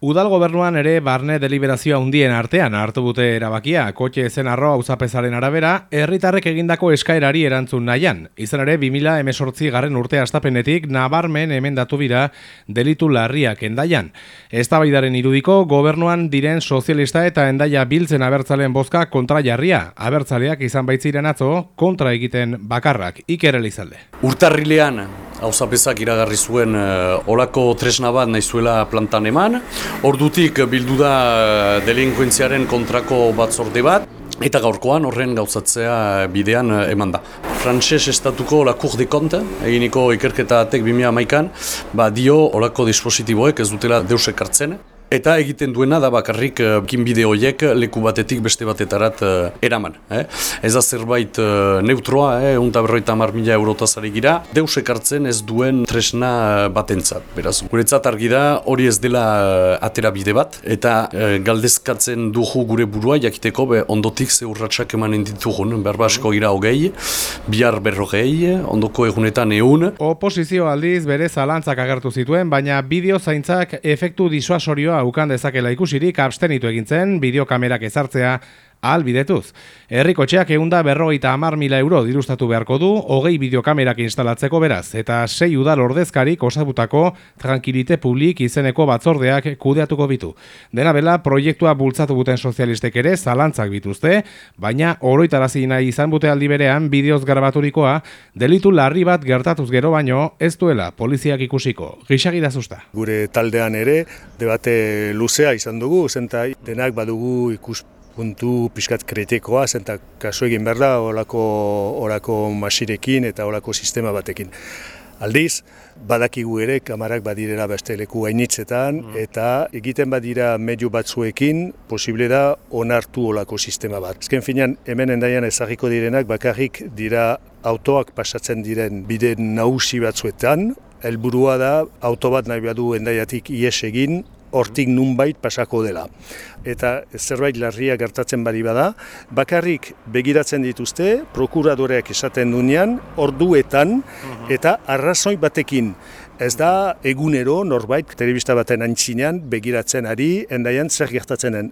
Udal gobernuan ere barne deliberazioa hundien artean hartu dute erabakia, kotxe ezen arroa uzapezaren arabera, herritarrek egindako eskaerari erantzun nahian. Izan ere, 2000 emesortzi garren urte astapenetik, nabarmen emendatu bira delitu larriak endaian. Ez irudiko, gobernuan diren sozialista eta endaia biltzen abertzalen bozka kontra jarria. Abertzaleak izan baitziren atzo, kontra egiten bakarrak. Iker Elizalde. Urtarrilean, hauzapezak iragarri zuen uh, olako tresna bat nahizuela plantan eman, Ordutik bildu da eh, delinkuentziaren kontrako batzorde bat, eta gaurkoan horren gauzatzea bidean eh, eman da. Frantses estatuko la Cour de Compte, eginiko ikerketa atek 2011an, ba dio olako dispositiboek ez dutela deusek hartzen, Eta egiten duena da bakarrik uh, bide horiek leku batetik beste batetarat uh, eraman. Eh? Ez da zerbait uh, neutroa, eh? unta berroita mar mila eurotazare gira, deus ekartzen ez duen tresna batentzat. Beraz, guretzat argi da hori ez dela atera bide bat, eta uh, galdezkatzen dugu gure burua jakiteko be, ondotik ze urratxak emanen ditugun, berba asko gira hogei, bihar berrogei, ondoko egunetan egun. Oposizio aldiz bere zalantzak agertu zituen, baina bideo zaintzak efektu disuasorioa ukan dezakela ikusirik abstenitu egintzen bideokamerak ezartzea albidetuz. Herrikotxeak eunda berrogeita amar mila euro dirustatu beharko du, hogei bideokamerak instalatzeko beraz, eta sei udal ordezkarik osabutako tranquilite publik izeneko batzordeak kudeatuko bitu. Dena bela, proiektua bultzatu guten sozialistek ere zalantzak bituzte, baina oroitarazi nahi izan bute aldi berean bideoz garabaturikoa, delitu larri bat gertatuz gero baino, ez duela poliziak ikusiko. Gixagi da Gure taldean ere, debate luzea izan dugu, zentai denak badugu ikus puntu pixkat kritikoa, zenta kasu egin behar da orako, orako masirekin eta orako sistema batekin. Aldiz, badakigu ere, kamarak badirera beste leku hainitzetan, mm. eta egiten badira medio batzuekin, posible da onartu olako sistema bat. Ezken finan, hemen endaian ezagiko direnak, bakarrik dira autoak pasatzen diren bide nausi batzuetan, helburua da, auto bat nahi badu endaiatik ies egin, hortik nunbait pasako dela. Eta zerbait larria gertatzen bari bada, bakarrik begiratzen dituzte, prokuradoreak esaten dunean, orduetan mhm. eta arrazoi batekin. Ez da egunero norbait telebista baten antzinean begiratzen ari endaian zer gertatzen den.